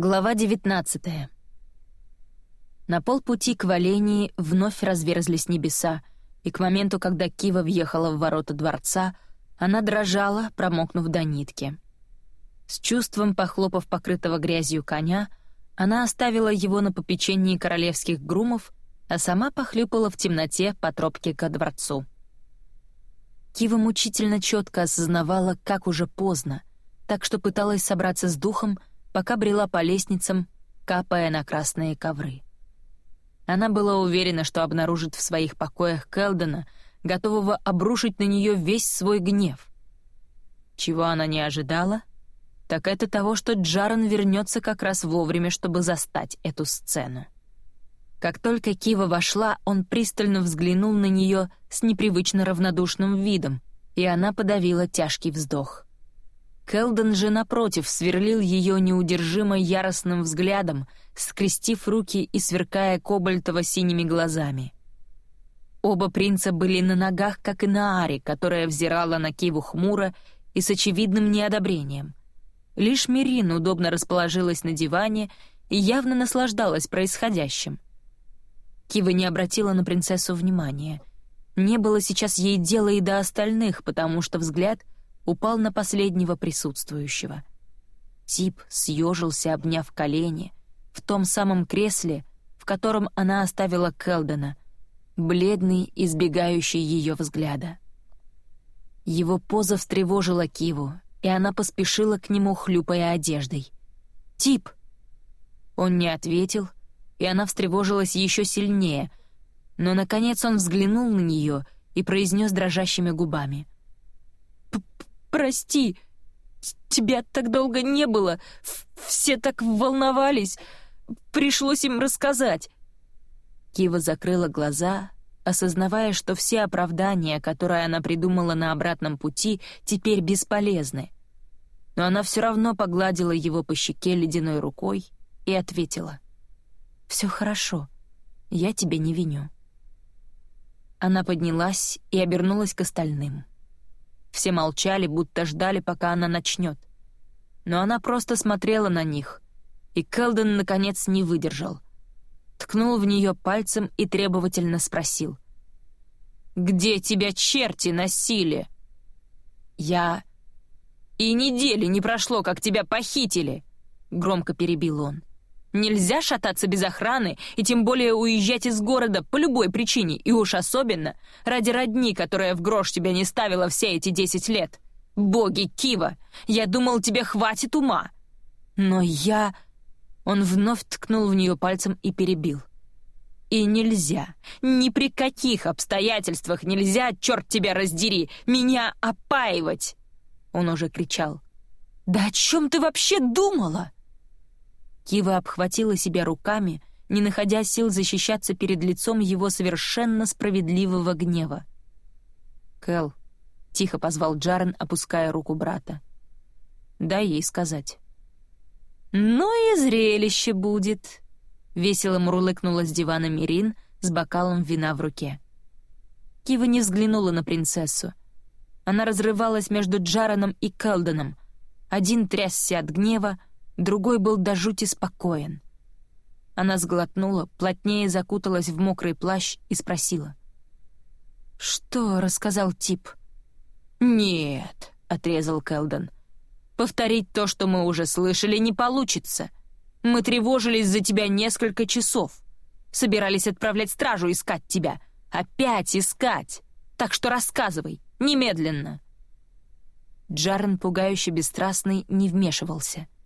Глава 19 На полпути к Валении вновь разверзлись небеса, и к моменту, когда Кива въехала в ворота дворца, она дрожала, промокнув до нитки. С чувством похлопав покрытого грязью коня, она оставила его на попечении королевских грумов, а сама похлюпала в темноте по тропке ко дворцу. Кива мучительно четко осознавала, как уже поздно, так что пыталась собраться с духом — пока брела по лестницам, капая на красные ковры. Она была уверена, что обнаружит в своих покоях Келдена, готового обрушить на нее весь свой гнев. Чего она не ожидала, так это того, что Джаран вернется как раз вовремя, чтобы застать эту сцену. Как только Кива вошла, он пристально взглянул на нее с непривычно равнодушным видом, и она подавила тяжкий вздох. Келден же, напротив, сверлил ее неудержимо яростным взглядом, скрестив руки и сверкая кобальтово-синими глазами. Оба принца были на ногах, как и на Ари, которая взирала на Киву хмуро и с очевидным неодобрением. Лишь Мирин удобно расположилась на диване и явно наслаждалась происходящим. Кива не обратила на принцессу внимания. Не было сейчас ей дела и до остальных, потому что взгляд — упал на последнего присутствующего. Тип съежился, обняв колени, в том самом кресле, в котором она оставила Келдена, бледный, избегающий ее взгляда. Его поза встревожила Киву, и она поспешила к нему, хлюпая одеждой. «Тип!» Он не ответил, и она встревожилась еще сильнее, но, наконец, он взглянул на нее и произнес дрожащими губами — прости. Тебя так долго не было. Все так волновались. Пришлось им рассказать». Кива закрыла глаза, осознавая, что все оправдания, которые она придумала на обратном пути, теперь бесполезны. Но она все равно погладила его по щеке ледяной рукой и ответила. «Все хорошо, я тебя не виню». Она поднялась и обернулась к остальным. Все молчали, будто ждали, пока она начнет. Но она просто смотрела на них, и Келден, наконец, не выдержал. Ткнул в нее пальцем и требовательно спросил. «Где тебя черти носили?» «Я...» «И недели не прошло, как тебя похитили!» — громко перебил он. Нельзя шататься без охраны и тем более уезжать из города по любой причине, и уж особенно ради родни, которая в грош тебя не ставила все эти десять лет. Боги Кива, я думал, тебе хватит ума. Но я... Он вновь ткнул в нее пальцем и перебил. И нельзя, ни при каких обстоятельствах нельзя, черт тебя раздери, меня опаивать!» Он уже кричал. «Да о чем ты вообще думала?» Кива обхватила себя руками, не находя сил защищаться перед лицом его совершенно справедливого гнева. «Кэл», — тихо позвал Джарен, опуская руку брата. «Дай ей сказать». «Ну и зрелище будет», — весело мурлыкнула с дивана Мирин с бокалом вина в руке. Кива не взглянула на принцессу. Она разрывалась между Джараном и Келденом. Один трясся от гнева, другой был до жути спокоен. Она сглотнула, плотнее закуталась в мокрый плащ и спросила. «Что?» — рассказал тип. «Нет», — отрезал Келден. «Повторить то, что мы уже слышали, не получится. Мы тревожились за тебя несколько часов. Собирались отправлять стражу искать тебя. Опять искать. Так что рассказывай, немедленно». Джарен, пугающе бесстрастный, не вмешивался —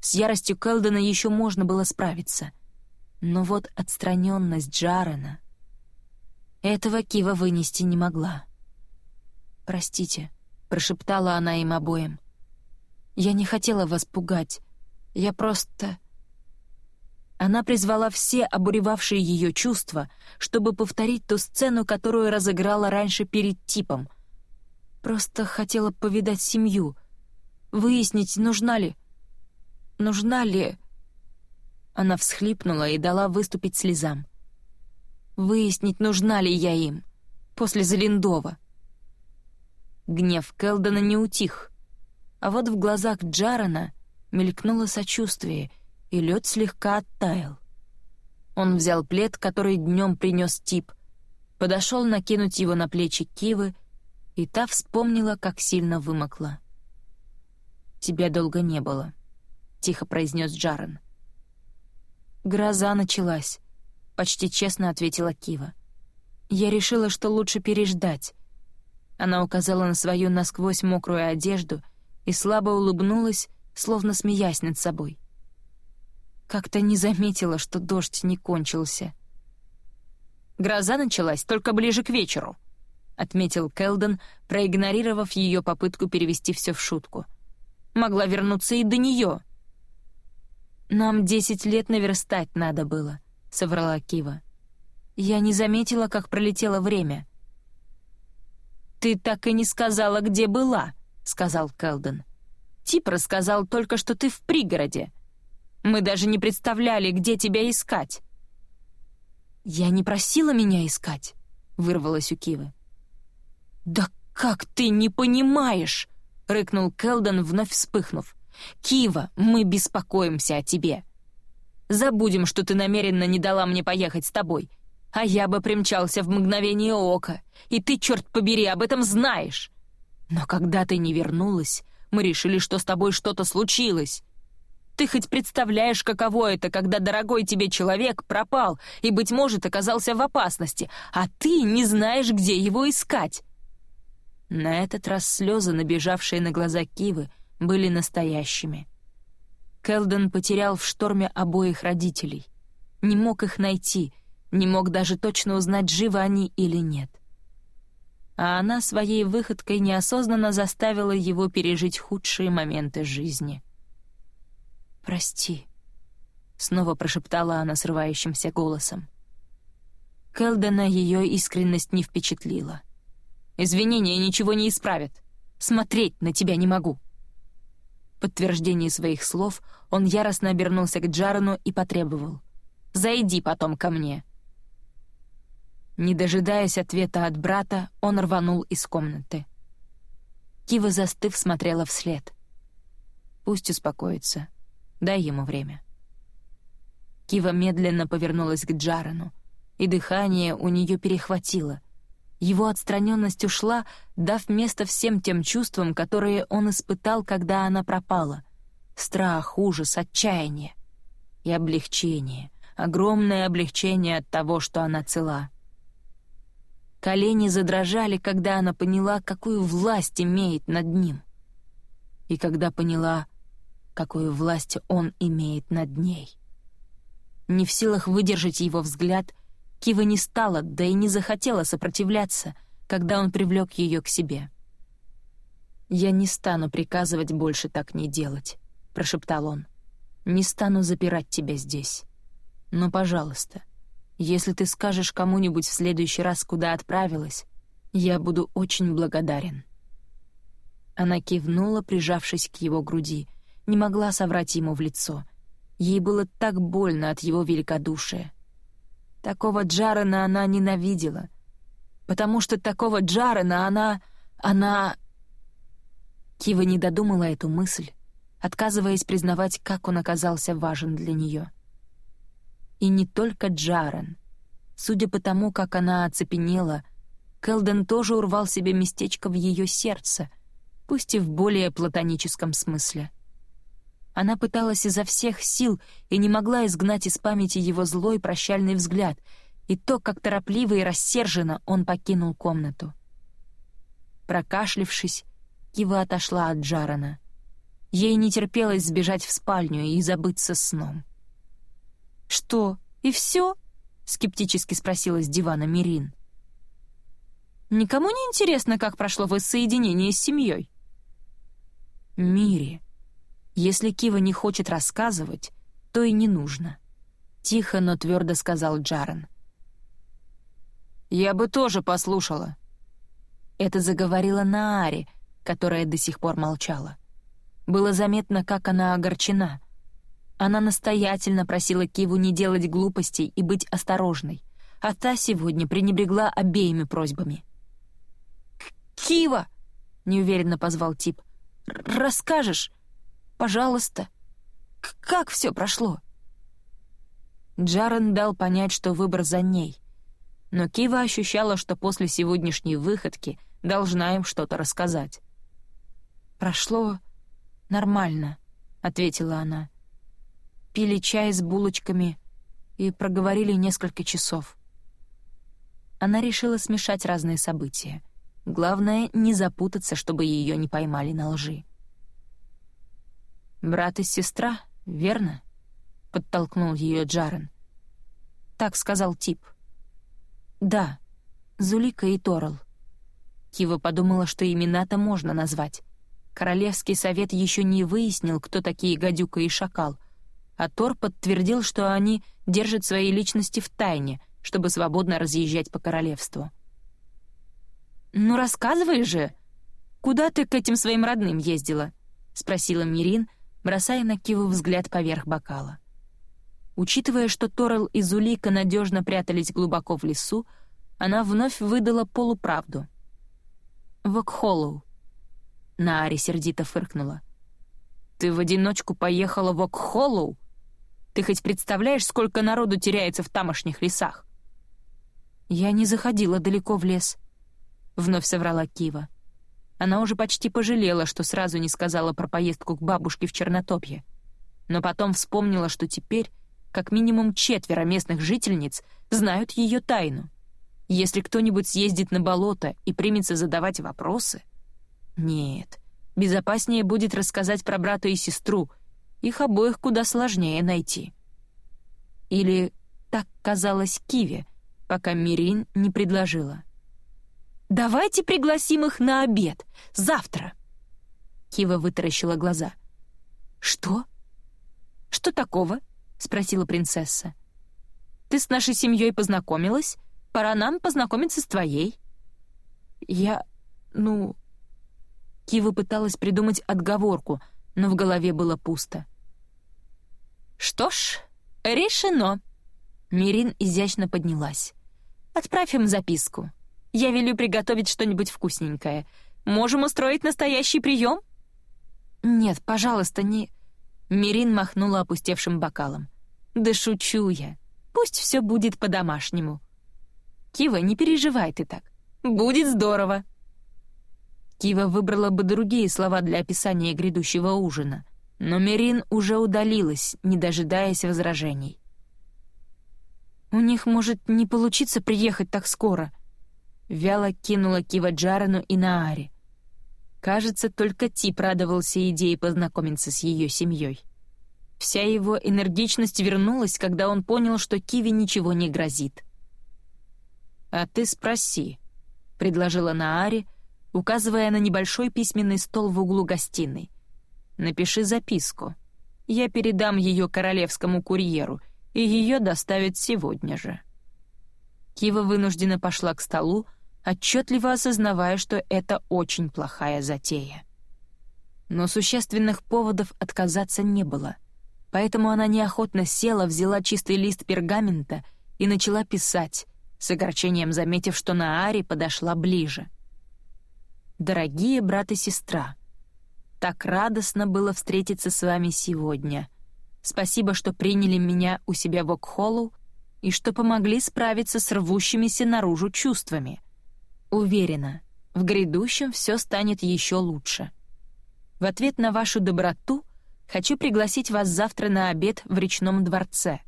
с яростью Келдена еще можно было справиться. Но вот отстраненность Джарена... Этого Кива вынести не могла. «Простите», — прошептала она им обоим. «Я не хотела вас пугать. Я просто...» Она призвала все обуревавшие ее чувства, чтобы повторить ту сцену, которую разыграла раньше перед типом. Просто хотела повидать семью, выяснить, нужна ли нужна ли...» Она всхлипнула и дала выступить слезам. «Выяснить, нужна ли я им, после Залиндова». Гнев Келдона не утих, а вот в глазах Джарана мелькнуло сочувствие, и лед слегка оттаял. Он взял плед, который днем принес Тип, подошел накинуть его на плечи Кивы, и та вспомнила, как сильно вымокла. «Тебя долго не было», — тихо произнес Джарен. «Гроза началась», — почти честно ответила Кива. «Я решила, что лучше переждать». Она указала на свою насквозь мокрую одежду и слабо улыбнулась, словно смеясь над собой. Как-то не заметила, что дождь не кончился. «Гроза началась только ближе к вечеру», — отметил Келден, проигнорировав ее попытку перевести все в шутку. «Могла вернуться и до нее». «Нам десять лет наверстать надо было», — соврала Кива. «Я не заметила, как пролетело время». «Ты так и не сказала, где была», — сказал Келден. «Тип рассказал только, что ты в пригороде. Мы даже не представляли, где тебя искать». «Я не просила меня искать», — вырвалась у Кивы. «Да как ты не понимаешь?» — рыкнул Келден, вновь вспыхнув. «Кива, мы беспокоимся о тебе. Забудем, что ты намеренно не дала мне поехать с тобой. А я бы примчался в мгновение ока, и ты, черт побери, об этом знаешь. Но когда ты не вернулась, мы решили, что с тобой что-то случилось. Ты хоть представляешь, каково это, когда дорогой тебе человек пропал и, быть может, оказался в опасности, а ты не знаешь, где его искать?» На этот раз слезы, набежавшие на глаза Кивы, были настоящими. Келден потерял в шторме обоих родителей. Не мог их найти, не мог даже точно узнать, живы они или нет. А она своей выходкой неосознанно заставила его пережить худшие моменты жизни — «Прости», — снова прошептала она срывающимся голосом. Келдена ее искренность не впечатлила. «Извинения ничего не исправят. Смотреть на тебя не могу». В подтверждение своих слов он яростно обернулся к Джарану и потребовал. «Зайди потом ко мне». Не дожидаясь ответа от брата, он рванул из комнаты. Кива, застыв, смотрела вслед. «Пусть успокоится. Дай ему время». Кива медленно повернулась к Джарану, и дыхание у нее перехватило. Его отстраненность ушла, дав место всем тем чувствам, которые он испытал, когда она пропала. Страх, ужас, отчаяние и облегчение. Огромное облегчение от того, что она цела. Колени задрожали, когда она поняла, какую власть имеет над ним. И когда поняла, какую власть он имеет над ней. Не в силах выдержать его взгляд, Кива не стала, да и не захотела сопротивляться, когда он привлек ее к себе. «Я не стану приказывать больше так не делать», — прошептал он. «Не стану запирать тебя здесь. Но, пожалуйста, если ты скажешь кому-нибудь в следующий раз, куда отправилась, я буду очень благодарен». Она кивнула, прижавшись к его груди — не могла соврать ему в лицо. Ей было так больно от его великодушия. Такого Джарена она ненавидела. Потому что такого Джарена она... она... Кива не додумала эту мысль, отказываясь признавать, как он оказался важен для нее. И не только Джарен. Судя по тому, как она оцепенела, Келден тоже урвал себе местечко в ее сердце, пусть и в более платоническом смысле — она пыталась изо всех сил и не могла изгнать из памяти его злой прощальный взгляд и то, как торопливо и рассерженно он покинул комнату. Прокашлившись, Кива отошла от Джарана. Ей не терпелось сбежать в спальню и забыться сном. «Что, и все?» — скептически спросила с дивана Мирин. «Никому не интересно, как прошло воссоединение с семьей?» «Мири», если Кива не хочет рассказывать, то и не нужно. Тихо, но твердо сказал Джарен. «Я бы тоже послушала». Это заговорила Наари, которая до сих пор молчала. Было заметно, как она огорчена. Она настоятельно просила Киву не делать глупостей и быть осторожной, а та сегодня пренебрегла обеими просьбами. «Кива!» — неуверенно позвал Тип. «Расскажешь?» Пожалуйста». как все прошло?» Джарен дал понять, что выбор за ней. Но Кива ощущала, что после сегодняшней выходки должна им что-то рассказать. «Прошло нормально», — ответила она. «Пили чай с булочками и проговорили несколько часов». Она решила смешать разные события. Главное — не запутаться, чтобы ее не поймали на лжи. «Брат и сестра, верно?» — подтолкнул ее Джарен. «Так сказал тип». «Да, Зулика и Торл». Кива подумала, что имена-то можно назвать. Королевский совет еще не выяснил, кто такие Гадюка и Шакал, а Тор подтвердил, что они держат свои личности в тайне, чтобы свободно разъезжать по королевству. «Ну, рассказывай же! Куда ты к этим своим родным ездила?» — спросила Мирин, бросая на Киву взгляд поверх бокала. Учитывая, что Торел и Зулика надежно прятались глубоко в лесу, она вновь выдала полуправду. «В Окхоллоу». Наари сердито фыркнула. «Ты в одиночку поехала в Окхоллоу? Ты хоть представляешь, сколько народу теряется в тамошних лесах?» «Я не заходила далеко в лес», — вновь соврала Кива. Она уже почти пожалела, что сразу не сказала про поездку к бабушке в Чернотопье. Но потом вспомнила, что теперь как минимум четверо местных жительниц знают ее тайну. Если кто-нибудь съездит на болото и примется задавать вопросы... Нет, безопаснее будет рассказать про брата и сестру. Их обоих куда сложнее найти. Или так казалось Киве, пока Мирин не предложила. «Давайте пригласим их на обед. Завтра!» Кива вытаращила глаза. «Что? Что такого?» — спросила принцесса. «Ты с нашей семьей познакомилась? Пора нам познакомиться с твоей». «Я... ну...» Кива пыталась придумать отговорку, но в голове было пусто. «Что ж, решено!» Мирин изящно поднялась. «Отправь им записку. Я велю приготовить что-нибудь вкусненькое. Можем устроить настоящий прием?» «Нет, пожалуйста, не...» Мирин махнула опустевшим бокалом. «Да шучу я. Пусть все будет по-домашнему». «Кива, не переживай ты так. Будет здорово». Кива выбрала бы другие слова для описания грядущего ужина, но Мирин уже удалилась, не дожидаясь возражений. «У них может не получиться приехать так скоро», — вяло кинула Кива Джарану и Нааре. Кажется, только Тип радовался идее познакомиться с ее семьей. Вся его энергичность вернулась, когда он понял, что Киви ничего не грозит. «А ты спроси», — предложила Наари, указывая на небольшой письменный стол в углу гостиной. «Напиши записку. Я передам ее королевскому курьеру, и ее доставят сегодня же». Кива вынуждена пошла к столу, отчетливо осознавая, что это очень плохая затея. Но существенных поводов отказаться не было, поэтому она неохотно села, взяла чистый лист пергамента и начала писать, с огорчением заметив, что Наари подошла ближе. «Дорогие брат и сестра, так радостно было встретиться с вами сегодня. Спасибо, что приняли меня у себя в Окхолу и что помогли справиться с рвущимися наружу чувствами — Уверена, в грядущем все станет еще лучше. В ответ на вашу доброту хочу пригласить вас завтра на обед в речном дворце.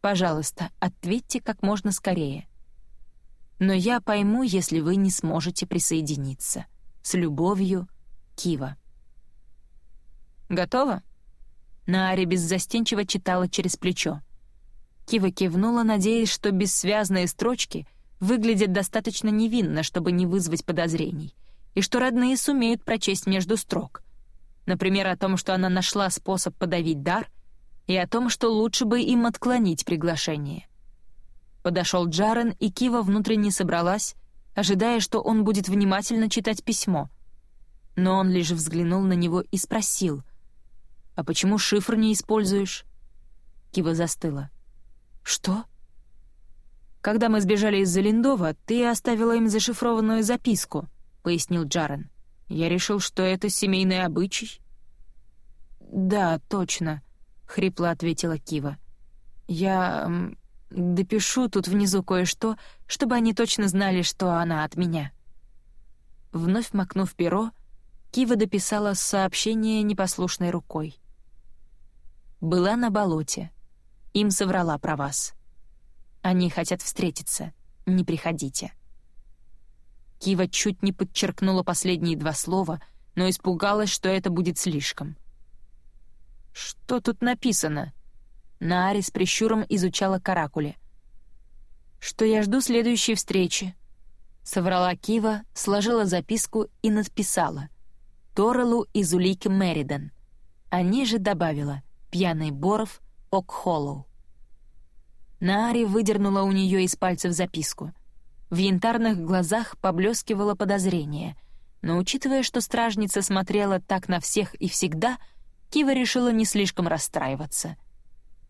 Пожалуйста, ответьте как можно скорее. Но я пойму, если вы не сможете присоединиться. С любовью, Кива. Готово? Наари беззастенчиво читала через плечо. Кива кивнула, надеясь, что бессвязные строчки — выглядят достаточно невинно, чтобы не вызвать подозрений, и что родные сумеют прочесть между строк. Например, о том, что она нашла способ подавить дар, и о том, что лучше бы им отклонить приглашение. Подошел Джарен, и Кива внутренне собралась, ожидая, что он будет внимательно читать письмо. Но он лишь взглянул на него и спросил, «А почему шифр не используешь?» Кива застыла. «Что?» «Когда мы сбежали из Залиндова, ты оставила им зашифрованную записку», — пояснил Джарен. «Я решил, что это семейный обычай». «Да, точно». — хрипло ответила Кива. «Я допишу тут внизу кое-что, чтобы они точно знали, что она от меня». Вновь макнув перо, Кива дописала сообщение непослушной рукой. «Была на болоте. Им соврала про вас. Они хотят встретиться. Не приходите». Кива чуть не подчеркнула последние два слова, но испугалась, что это будет слишком. «Что тут написано?» Наари с прищуром изучала каракули. «Что я жду следующей встречи», — соврала Кива, сложила записку и надписала. «Торелу из улики Мериден». А ниже добавила «Пьяный Боров, Окхоллоу». Наари выдернула у нее из пальцев записку. В янтарных глазах поблескивало подозрение, но, учитывая, что стражница смотрела так на всех и всегда, Кива решила не слишком расстраиваться.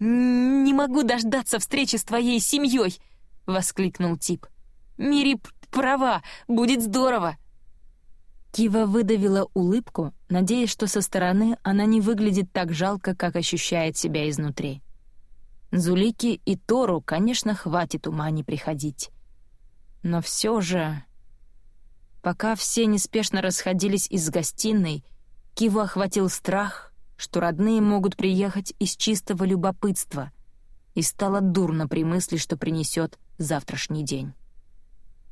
«Не могу дождаться встречи с твоей семьей!» — воскликнул тип. «Мири права, будет здорово!» Кива выдавила улыбку, надеясь, что со стороны она не выглядит так жалко, как ощущает себя изнутри. Зулики и Тору, конечно, хватит ума не приходить. Но все же... Пока все неспешно расходились из гостиной, Киву охватил страх, что родные могут приехать из чистого любопытства, и стало дурно при мысли, что принесет завтрашний день.